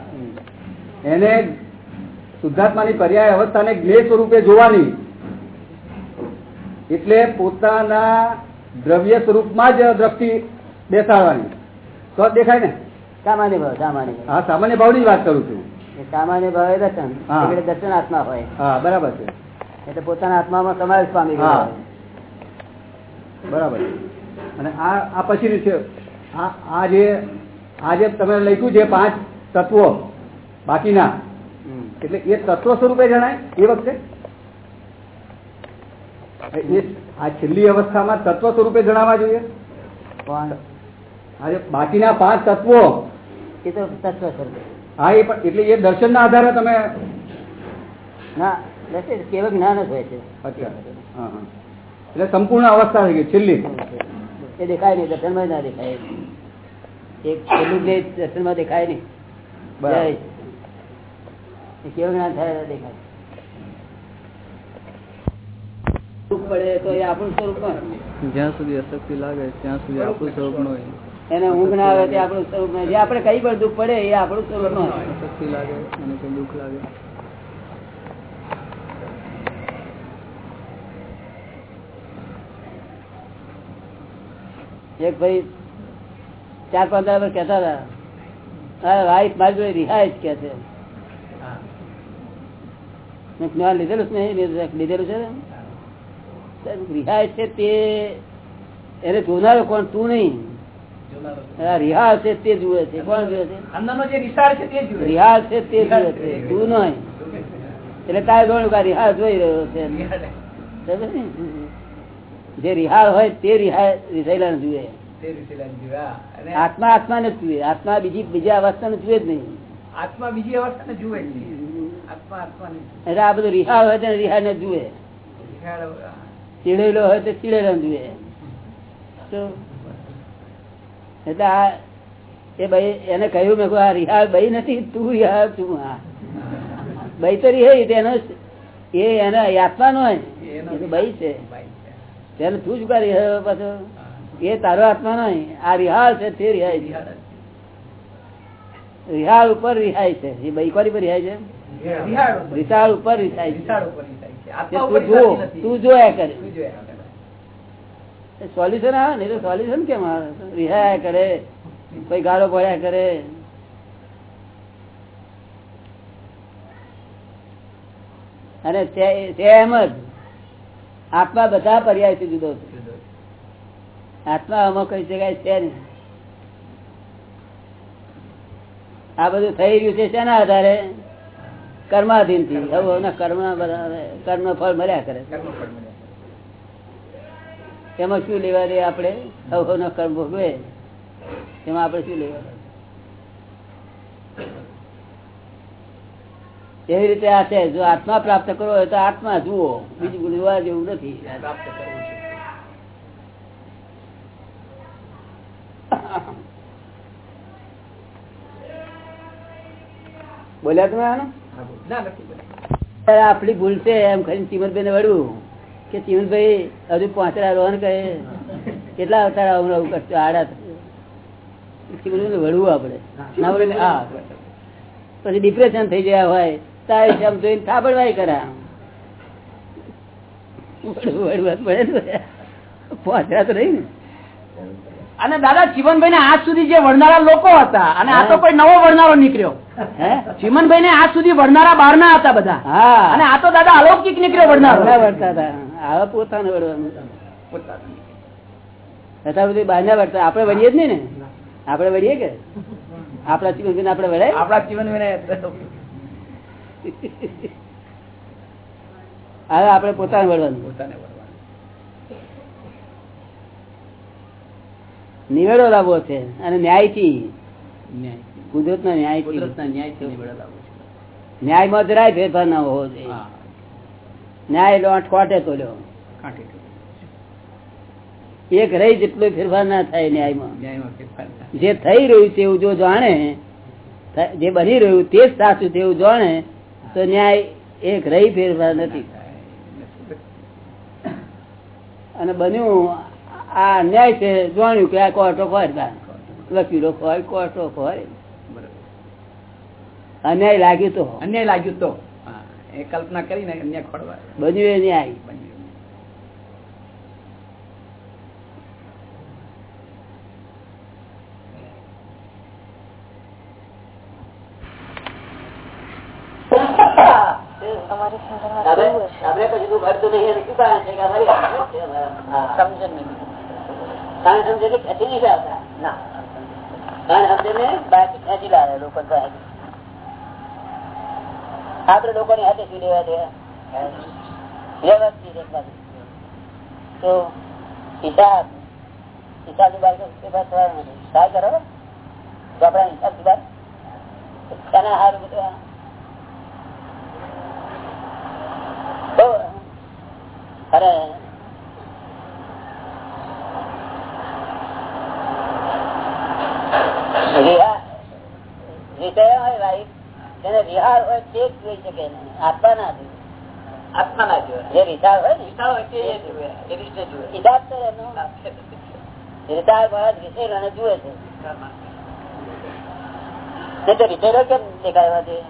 એને શુદ્ધાત્માની પર્યાય અવસ્થાને જ્ઞે સ્વરૂપે જોવાની એટલે પોતાના દ્રવ્ય સ્વરૂપમાં જ દ્રષ્ટિ બેસાડવાની. તો દેખાય ને? સામાન્ય ભાવ સામાન્ય હા સામાન્ય ભાવની વાત કરું છું. સામાન્ય ભાવ એ દર્શન એટલે દર્શન આત્મા હોય. હા બરાબર છે. એટલે પોતાના આત્મામાં સમાવેશ પામી બરાબર છે. અને આ આ પછીનું છે આ આ જે આ જે તમે લખ્યું છે પાંચ તત્વો બાકીના એટલે એ તત્વ સ્વરૂપે જણાય એ વખતે? આ છેલ્લી અવસ્થામાં તત્વ સ્વરૂપે જણાવવા જોઈએ? આજે બાકીના પાંચ તત્વો એ તો તત્વ સ્વરૂપે. હા એ પણ એટલે એ દર્શનના આધારે તમે ના દર્શન કેવળ જ્ઞાન જ હોય છે. અચ્છા હા હા. એટલે સંપૂર્ણ અવસ્થા થઈ ગઈ છેલ્લી. એ દેખાય નહીં દર્શનમાં જ ના દેખાય. એક છેલ્લું જ્ઞેય દર્શનમાં દેખાય નહીં. કેવું જ્ઞાન થાય દેખાય. દુઃખ પડે તો એ આપણું સ્વરૂપ જ્યાં સુધી અશક્તિ લાગે ત્યાં સુધી આપણું સ્વરૂપ નો હોય. એને ઊંઘ ના આવે તે આપણું સ્વરૂપ જે આપણે કઈ પણ દુઃખ પડે એ આપણું સ્વરૂપ ન હોય. અશક્તિ લાગે અને દુઃખ લાગે. એક ભાઈ ચાર પાંચ દાડા કેતા હતા હા વાઈફ મારી જોડે રિહાય જ કે છે. મેં જ્ઞાન લીધેલું છે ને લીધેલું છે ને? રિહાય છે તે એને જોનારો કોણ? તું નહીં. આ રિહાળ છે તે જુએ છે. કોણ જુએ છે? અંદરનો જે છે તે જ જુએ. છે. તે જુએ છે. તું નહીં. એટલે તારે જોયું કે આ જોઈ રહ્યો છે? જે રિહાળ હોય તે રિસાયેલા જુએ જુએ, હા. આત્મા આત્મા ને જુએ આત્મા બીજી બીજા અવસ્થા ને જુએ જ નહીં. આત્મા બીજી અવસ્થાને જુએ જ નહીં. આત્મા આત્માને એટલે આ બધું રિહાળ હોય તો રિહાળ ને જુએ ચીડેલો હોય તો ચીડેલો જુએ એટલે આ એ ભાઈ એને કહ્યું મેં આ રિહાળ ભાઈ નથી તું રિહાળ તું આ ભાઈ તો રિહાઈ એનો એ એના આત્મા નો હોય ભાઈ છે. તેને તું શું કરી પાછો. એ તારો આત્મા નહીં. આ રિહાલ છે તે રિહાય છે. રિહાલ ઉપર રિહાય છે. એ ભાઈ કોની પર રિહાય છે? વિશાળ ઉપર. રિહાય છે. તે જો તું જોયા કરે. સોલ્યુશન આવે ને? તો સોલ્યુશન કેમ આવે? રિહાયા કરે. કોઈ ગાળો પડ્યા કરે. અને તે- તેમ જ. આત્મા બધા પર્યાયથી જુદો છે. આત્મા આમાં કઈ જગ્યાએ છે ને આ બધું થઈ રહ્યું છે શેના આધારે? કર્માધીન. થી હવે કર્મ બધા કર્મ ફળ મળ્યા કરે. એમાં શું લેવા દે આપણે? અવનો કર્મ ભોગવે. એમાં આપણે શું લેવા એવી રીતે આ છે જો આત્મા પ્રાપ્ત કરવો હોય તો આત્મા જુઓ બીજું જોવા જેવું નથી. પ્રાપ્ત કરવું છે. બોલ્યા તમે આનું? આપણી ભૂલ છે એમ કરીને ચીમનભાઈ ને વળવું કે ચીમનભાઈ હજુ પાંચરા રોહન કહે કેટલા અવતાર આવું કરશો? આડા ચીમનભાઈ ને વળવું આપડે ના બોલે હા. પછી ડિપ્રેશન થઈ ગયા હોય. તારે આમ જોઈને થાબડવાય કરા. તો ને. અને દાદા ચીમનભાઈ ને આજ સુધી જે વળનારા લોકો હતા અને આ તો કોઈ નવો વળનારો નીકળ્યો. હે? ચીમનભાઈ ને આજ સુધી વળનારા બાર ના હતા બધા. અને આ તો દાદા અલૌકિક નીકળ્યો વળનારો. વળતા હતા. હવે પોતાને વળવાનું. અત્યાર સુધી બહાર ના વળતા. આપડે વળીએ જ નહીં ને. આપડે વળીએ કે? આપડા જીવન આપડે વળાય? આપણા જીવન વિને હવે આપણે પોતાને વળવાનું. પોતાને વળવાનું. નિવેડો લાવવો છે અને ન્યાયથી. ન્યાય. કુદરત નો ન્યાય કુદરતના ન્યાયથી નિવેડો લાવવો છે. ન્યાયમાં જરાય ફેરફાર ના હોવો જોઈએ. ન્યાય લોટ કોટે તો લ્યો એક રહી જેટલો ફેરફાર ના થાય ન્યાયમાં. ન્યાયમાં ફેરફાર જે થઈ રહ્યું છે એવું જો જાણે જે બની રહ્યું તે જ સાચું તેવું જાણે તો ન્યાય એક રહી ફેરફાર નથી. અને બન્યું આ અન્યાય છે જાણ્યું કે આ કોર્ટો ખોરતા વકીલો ખોય કોર્ટો બરાબર. અન્યાય લાગ્યું તો. અન્યાય લાગ્યું તો. એ કલ્પના કરીને અન્યાય ખોડવા બન્યું એ ન્યાય બન્યું. આપણે કશું હટતું નહીં શું કારણ છે કે સમજણ નહીં. કારણ સમજે એટલે ખેંચી નહીં લાવતા કારણ સમજે ને બાકી ખેંચી લાવે લોકો ની હાથે. શું લેવા દેવા? વ્યવસ્થિત એક બાજુ. તો હિસાબ. હિસાબની બાજુ થવાનું નથી કરો. તો આપણા હિસાબ સુધાર તને સારું બધું આ. બહુ રિહા- વિષય હોય ભાઈ. તેને વિહાર હોય તે જ જોઈ શકે આપવા ના જોઈએ આત્મા ના જોવે. જે વિચાર હોય ને. વિચાર હોય તે એ એ રીતે જુએ હિસાબ તો એનો વિચાર બહાર વિષય અને જુએ છે. નહીં તો કેમ દેખાડવા જોઈએ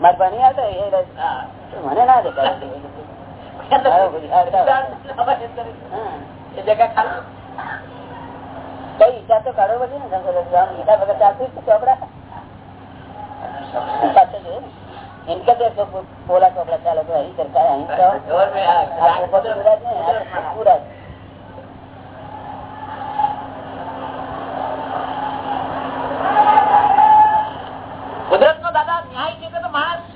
મારી નહીં આવતો મને ના દેખાડવા કઈ હિસાબ તો કાઢવો પડશે ને હિસાબ વગર ચાલતું ચોપડા તો જોઈએ ને. ઇનકમ ટેક્સ તો પોલા ચોપડા ચાલે તો અહીં સરકાર અહીં તો ગવર્મેન્ટ આ પોપટ પૂરા જ ને, આ પૂરા જ. કુદરત નો દાદા ન્યાય છે કે તો માણસ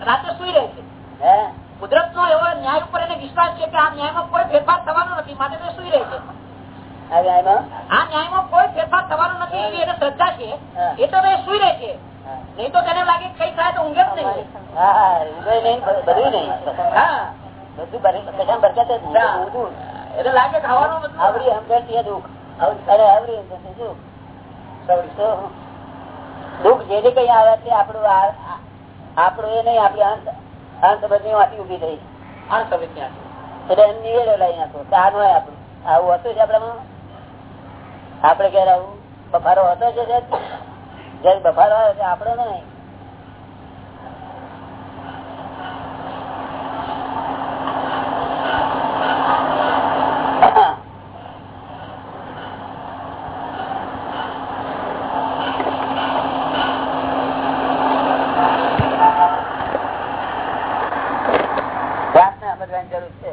રાતે સુઈ રહે છે હે કુદરત નો એવો ન્યાય ઉપર એને વિશ્વાસ છે કે આ ન્યાયમાં કોઈ ફેરફાર થવાનો નથી માટે તે સુઈ રહે છે હવે આમાં આ ન્યાયમાં કોઈ ફેરફાર થવાનો નથી એવી એને શ્રદ્ધા છે હા. એટલે તો એ સુઈ રહે છે હા. નહીં તો તેને લાગે કે કઈ થાય તો ઊંઘે જ નહીં હા હા ઊંઘે નહીં બધું નહીં બધું કશામાં બરકત જ નહીં. આવડી દુઃખ જેને કઈ આવે છે, આપણું આપણું એ નહીં આપણી અંત અંત બધી વાંચી ઊભી થઈ એટલે એમ નિવેડો લઈ નાખો આ હોય આપણું આવું હતું છે આપણામાં આપણે ઘેર આવું બફારો હતો છે બફારો આવે છે નહીં વાતને સમજવાની જરૂર છે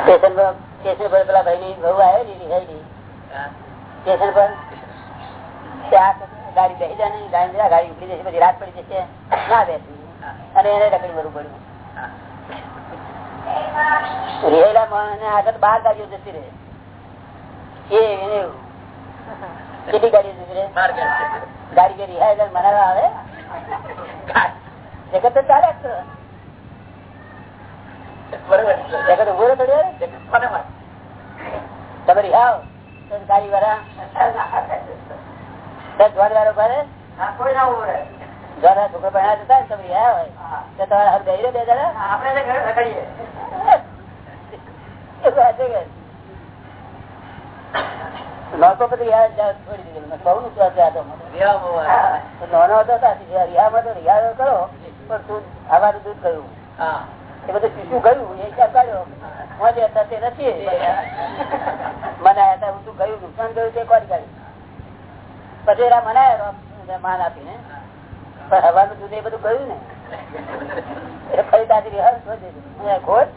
સ્ટેશન પર સ્ટેશન પર પેલા ભાઈ ની બહુ આવેલી રિહાઈ સ્ટેશન પર ગાડી બેસી જાય નહીં ગાડી ગાડી ઉઠી જશે પછી રાત પડી જશે ના બેસી. અને એને રખડી ભરવું પડ્યું. રેલા માણસ આગળ બાર ગાડીઓ જતી રહે. એ કેટલી ગાડીઓ જતી રહે? ગાડી કે રિહાઈ મનાવા આવે? જગત તો ચાલે. બરોબર જગત ઊભો રહે થોડી આવ. ગાડી વાળા ભરે છોકરો ભણ્યા જતા તમે રિહાયા હોય. તો તમારે હાથ બેહી બે દાડા આપણે રખડીએ. છોડી દીધેલું. મેં બહુ નુકસાન થયા આવે. તો નાનો હતો રિયામાં તો રિયા કરો પણ તું આવાનું દૂધ કયું હા. એ બધું શીશું ગયું એ હિસાબ કાઢ્યો. મજે હતા તે નથી મને હતા હું તું ગયું નુકસાન ગયું તે કોરી કાઢ્યું પછી એરા મનાય માન આપીને. પણ હવાનું દૂધ એ બધું ગયું ને. એ ફરી તાજી હર ખોટ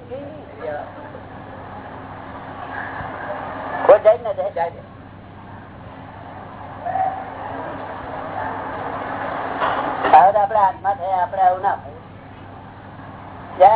ખોટ જાય ને જાય. જાય આપડે હાથમાં થયા આપડે આવું ના જય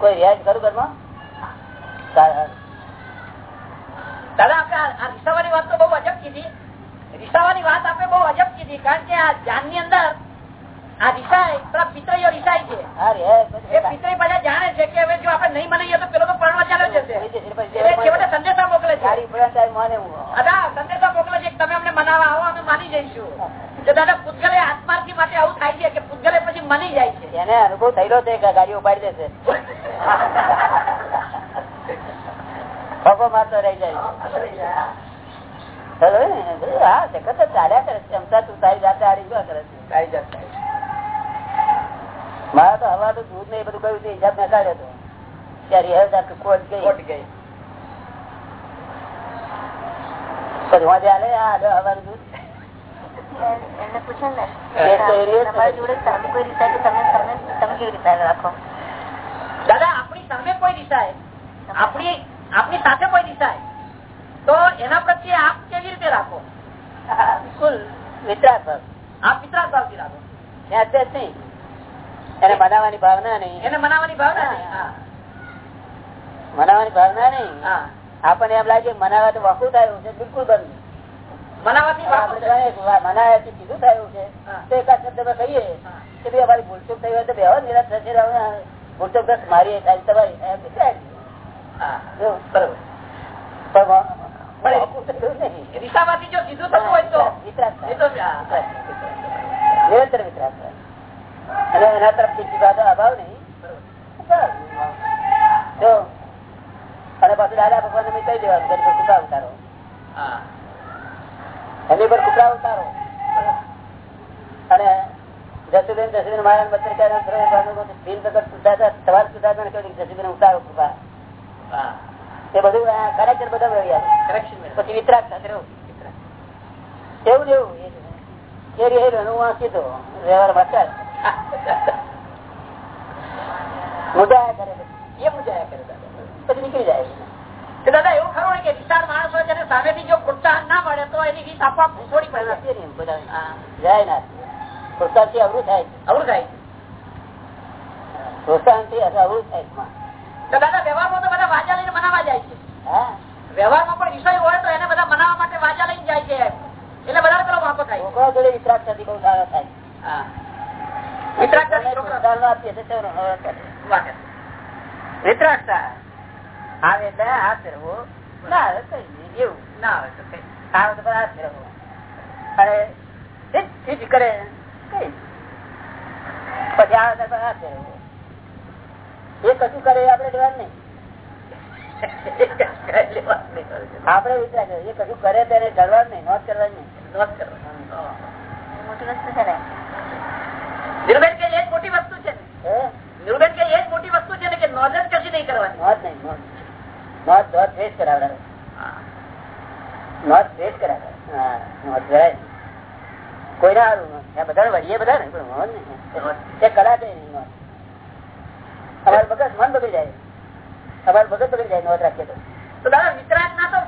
કોઈ રિયાજ કરું ઘરમાં સારા દાદા આપણે આ રિસાવાની વાત તો બહુ અજબ કીધી રિસાવાની વાત આપણે બહુ અજબ કીધી કારણ કે આ જાનની અંદર આ રિસાય પેલા પિતરીઓ રિસાય છે એ પિતરી બધા જાણે છે કે હવે જો આપણે નહીં મનાઈએ તો પેલો તો પરણવા ચાલ્યો જશે એટલે છેવટે સંદેશા મોકલે છે દાદા સંદેશા મોકલે છે કે તમે અમને મનાવવા આવો અમે માની જઈશું તો દાદા પૂતગલે આત્માર્થી માટે આવું થાય છે કે પૂતગલે પછી મની જાય છે એને અનુભવ થયેલો છે કે ગાડી ઉપાડી દેશે પગો મારતો રહી જાય હેલો ને? હા જગત જ ચાલ્યા કરે છે ક્ષમતા તું તારી જાતે હારી ગયો કરે છે તારી જાતે મારા તો હવા તો દૂધ ને એ બધું કહ્યું હિસાબ મેં કાઢ્યો હતો ત્યારે ખોટ ગઈ. કોટ ગઈ. આ ને. આપણી સામે કોઈ રિસાય. આપણી આપણી સાથે કોઈ રિસાય. તો એના પ્રત્યે આપ કેવી રીતે રાખો? બિલકુલ વિતરાગ ભાવ આપ વિતરાગ ભાવથી રાખો. ત્યાં અત્યારે નહીં. એને મનાવાની ભાવના નહીં. એને મનાવાની ભાવના નહીં. હા. ભાવના નહીં. આપણને એમ લાગે મનાવા તો વાકું થયું છે બિલકુલ બંધ. નિરંતર વિતરાગ થાય. અને એના તરફ ચીજબાજો અભાવ નહીં. જો અને પાછું દાદા ભગવાન કહી દેવાનું એની પર કૃપા ઉતારો. એની પર કૃપા ઉતારો. અને જસુબેન જસુબેન પ્રગટ સુધાતા સવાર કહ્યું જસુબેન ઉતારો કૃપા એ બધું કરેક્ટર બધા રહી Correction પછી સાથે રહું. એવું જેવું એ રહ્યું હું વાંચી સીધો વ્યવહાર બચાર મુદ્દા કરે એ મુજાયા કરે પછી નીકળી જાય કે દાદા એવું ખરું કે વિશાળ માણસ હોય ત્યારે સામેથી જો પ્રોત્સાહન ના મળે તો એની રીત આપવા થોડી પડે. નથી નહીં બધા જાય ના. પ્રોત્સાહનથી અવરું થાય. છે. અવરું થાય. પ્રોત્સાહનથી અવરું થાય. તો દાદા વ્યવહારમાં તો બધા વાજા લઈને મનાવા જાય છે. હા. વ્યવહારમાં પણ વિષય હોય તો એને બધા મનાવવા માટે વાજા લઈને જાય છે. એટલે વધારે પેલો વાંકો થાય. છોકરા જોડે વિતરાગ થતી બહુ સારા થાય. હા. વિતરાગતા અને છોકરા. પ્રોત્સાહન નો આપીએ તો ચલો, હવે કરે. વાગે. વિતરાગતા આવે એટલે હાથ ફેરવો ના આવે કઈ એવું ના આવે તો કઈ. આવે તો પણ હાથ ફેરવો અને ચીચ ચીચ કરે કઈ પછી આવે તો પણ હાથ ફેરવો એ કશું કરે આપડે આપણે લેવાનું નહીં આપણે વિતરાગ એ કશું કરે ત્યારે ડરવાનું નહીં નોંધ કરવાની નહીં નોંધ કરો. મોટી વસ્તુ છે ને ના કે એ મોટી વસ્તુ છે ને? કે એ મોટી વસ્તુ છે ને કે નોંધ કશી નહીં કરવાની? નોંધ નહીં નોંધ નોંધ નોંધ દ્વેષ કરાવડાવે. નોંધ દ્વેષ કરાવે હા નોંધ જરાય નહીં. કોઈના હારું નોંધ આ બધાને વળીએ બધા ને પણ નોંધ નહીં. કરાશે નહીં નોંધ અમારું મગજ મન બગડી જાય. અમારું મગજ બગડી જાય નોંધ રાખીએ તો. તો દાદા વિતરાગ ના તો